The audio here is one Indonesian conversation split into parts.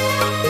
Música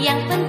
yang penting